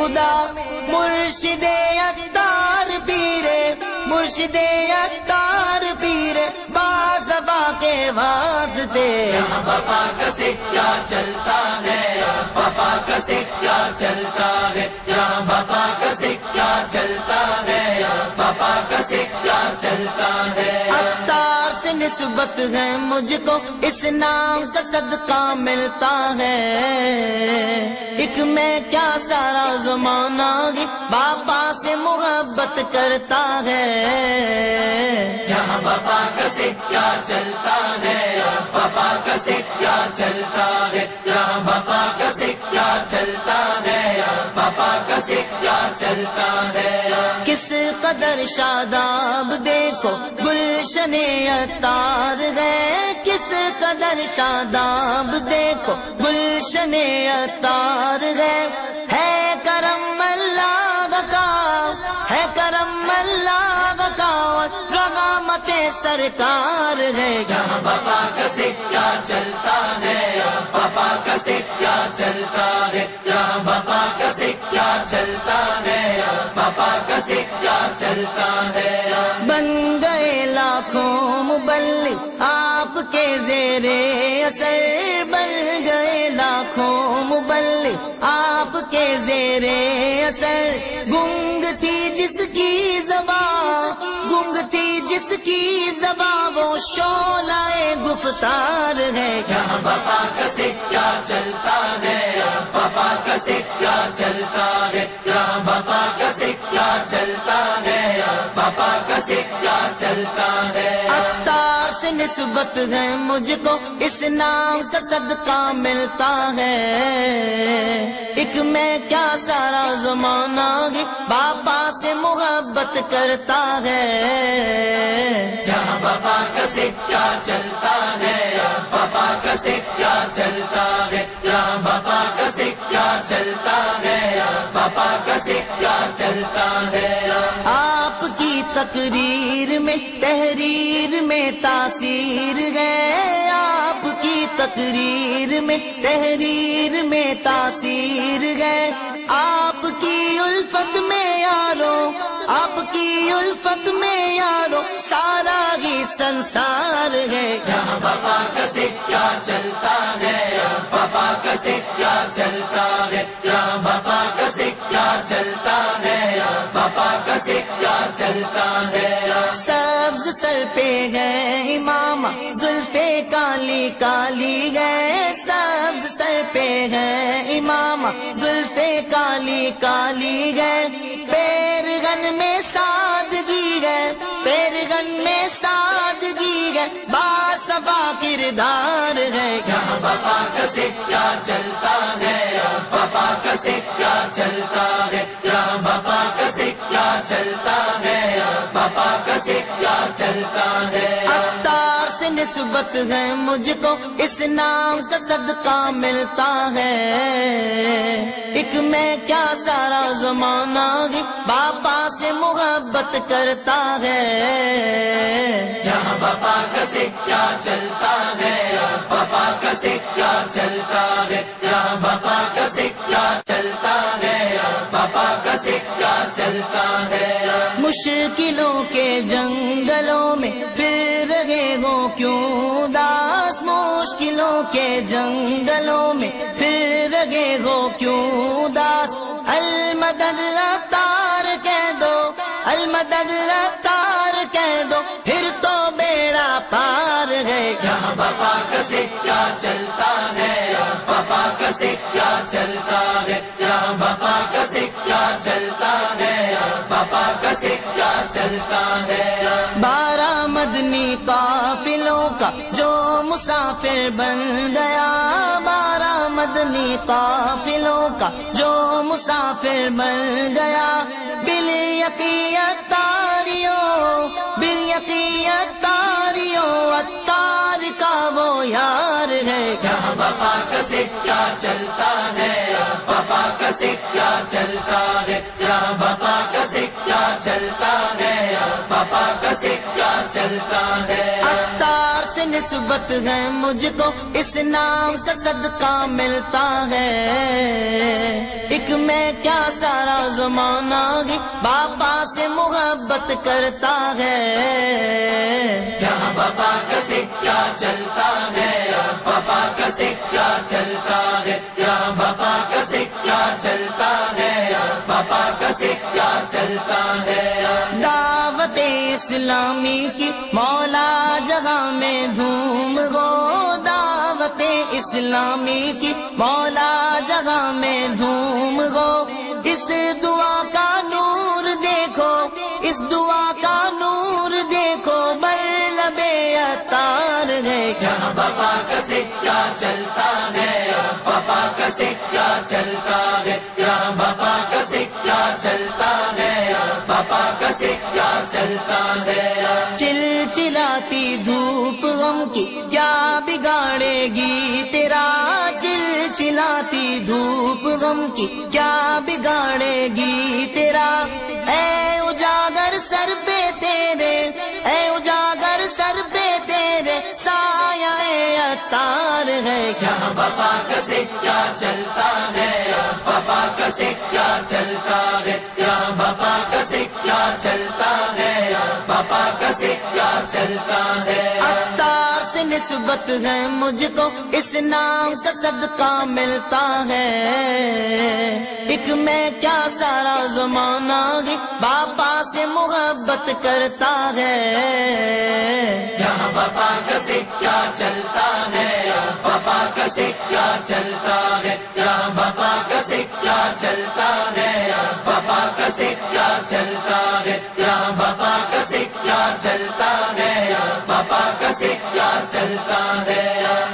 خدا، مرشد اتار پیرے، مرشد اتار پیرے باز کے واسطے۔ بپا کا سکہ چلتا ہے پپا کا سکہ چلتا ہے بپا کا سکہ چلتا ہے پپا کا سکہ چلتا ہے۔ نسبت ہے مجھ کو، اس نام کا صدقہ ملتا ہے۔ ایک میں کیا سارا زمانہ ہی باپا سے محبت کرتا ہے۔ یہاں بپا کا سکہ چلتا ہے پپا کا سکہ چلتا ہے۔ یہاں بپا کا سکہ چلتا ہے پپا کا سکہ چلتا ہے۔ کس قدر شاداب دیکھو، گلشن اتار گئے کس قدر شاداب دیکھو، گلشن اتار گئے ہے کرم اللہ کا، ہے کرم اللہ رغامت سرکار ہے۔ یہاں بپا کا سکہ چلتا ہے پپا کا سکہ چلتا ہے۔ یہاں بپا کا سکہ چلتا ہے پپا کا سکہ چلتا ہے۔ بن گئے لاکھوں مبل آپ کے زیر اثر بن گئے۔ مبل آپ کے زیر اثر۔ گنگ تھی جس کی زبان گنگ تھی جس کی زبان وہ شولہ گفتار ہے۔ یہاں بپا کا سکہ چلتا ہے؟ پپا کا سکہ چلتا ہے؟ بپا کا سکہ چلتا ہے؟ پپا کا سکہ چلتا ہے؟ سے نسبت ہے مجھ کو اس نام کا صدقہ ملتا ہے۔ ایک میں کیا سارا زمانہ ہی باپا سے محبت کرتا ہے۔ یہاں بپا کا سکہ چلتا ہے پپا کا سکہ چلتا ہے۔ یہاں بپا کا سکہ چلتا ہے پپا کا سکہ چلتا ہے۔ آپ کی تقریر میں تحریر میں تاثیر تاثیر ہے آپ کی تقریر میں، تحریر میں تاثیر ہے۔ آپ کی الفت میں یارو، آپ کی الفت میں یارو، سارا ہی سنسار ہے۔ یہاں بپا کا سکہ چلتا ہے پپا کا سکہ چلتا ہے، یہاں بپا کا سکہ چلتا ہے پپا کا سکہ چلتا ہے؟ سبز سر پہ ہے امام زلفے کالی کالی ہے۔ سبز سر پہ ہے امام زلفے کالی کالی ہے۔ پیر گن میں باسبا کردار ہے۔ یہاں بپا کا سکہ چلتا ہے پپا کا سکہ چلتا ہے۔ یہاں بپا کا سکہ چلتا ہے پپا کا سکہ چلتا ہے۔ نسبت ہے مجھ کو، اس نام کا صدقہ ملتا ہے۔ ایک میں کیا سارا زمانہ ہی باپا سے محبت کرتا ہے۔ یہاں بپا کا سکہ چلتا ہے پپا کا سکہ چلتا ہے، یہاں بپا کا سکہ پپا کا سکہ چلتا ہے۔ مشکلوں کے جنگلوں میں پھر رہے ہو کیوں؟ داس مشکلوں کے جنگلوں میں پھر رہے ہو کیوں؟ داس، المدد رفتار کہہ دو، المدد رفتار کہہ دو، پھر تو بیڑا پار یہاں بپا کا سکہ چلتا ہے پپا کا سکہ چلتا ہے، یہاں بپا کا سکہ چلتا ہے پپا کا سکہ چلتا ہے۔ بارہ مدنی قافلوں کا جو مسافر بن گیا، بارہ مدنی قافلوں کا جو مسافر بن گیا۔ بل یقیت اتار کا سکہ چلتا ہے؟ پپا کا سکہ چلتا ہے؟ بپا کا سکہ چلتا ہے؟ پپا کا سکہ چلتا ہے؟ سے نسبت ہے مجھ کو اس نام کا صدقہ ملتا ہے۔ ایک میں کیا سارا زمانہ ہی باپا سے محبت کرتا ہے۔ یہاں پپا کا سکہ چلتا ہے؟ کا سکہ چلتا ہے؟ یہاں پپا کا سکہ چلتا ہے؟ پپا کا سکہ چلتا ہے؟ دعوت اسلامی کی مولا جگہ میں دھوم گو دعوت اسلامی کی مولا جگہ میں دھوم گو اس دعا کا نور دیکھو، اس دعا کا نور دیکھو۔ بر لبے اتار یہاں پپا کا سکہ چلتا ہے۔ پپا کا سکہ چلتا ہے یہاں پپا کا سکہ چلتا ہے پپا کا سکہ چلتا ہے چل چلاتی دھوپ غم کی کیا بگاڑے گی تیرا۔ چل چلاتی دھوپ غم کی کیا بگاڑے گی تیرا۔ اے اجاگر سر پہ اتار ہے۔ یہاں بابا کا سکہ چلتا ہے؟ بابا کا سکہ چلتا ہے؟ یہاں پپا کا سکہ چلتا ہے؟ بابا کا سکہ چلتا ہے؟ سے نسبت ہے مجھ کو، اس نام کا صدقہ ملتا ہے۔ ایک میں کیا سارا زمانہ ہی باپا سے محبت کرتا ہے۔ یہاں پپا کا سکہ چلتا ہے پپا کا سکہ چلتا ہے، یہاں پپا کا سکہ چلتا ہے۔ سکہ چلتا ہے؟ یہاں پپا کا سکہ چلتا ہے؟ بابا کا سکہ چلتا ہے؟